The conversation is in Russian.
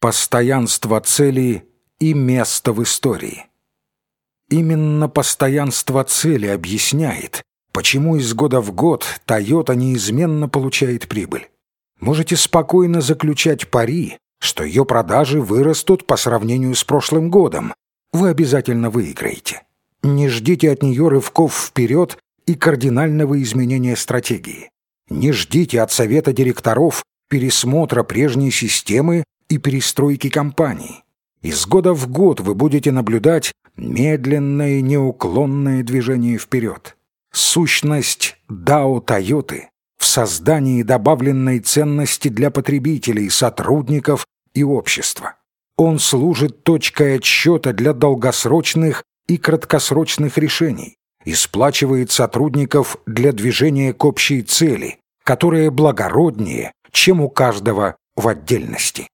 Постоянство цели и место в истории. Именно постоянство цели объясняет, почему из года в год Toyota неизменно получает прибыль. Можете спокойно заключать пари, что ее продажи вырастут по сравнению с прошлым годом. Вы обязательно выиграете. Не ждите от нее рывков вперед и кардинального изменения стратегии. Не ждите от совета директоров пересмотра прежней системы и перестройки компании. Из года в год вы будете наблюдать медленное неуклонное движение вперед. Сущность Дао Тойоты в создании добавленной ценности для потребителей, сотрудников и общества. Он служит точкой отсчета для долгосрочных и краткосрочных решений и сплачивает сотрудников для движения к общей цели, которая благороднее, чем у каждого в отдельности.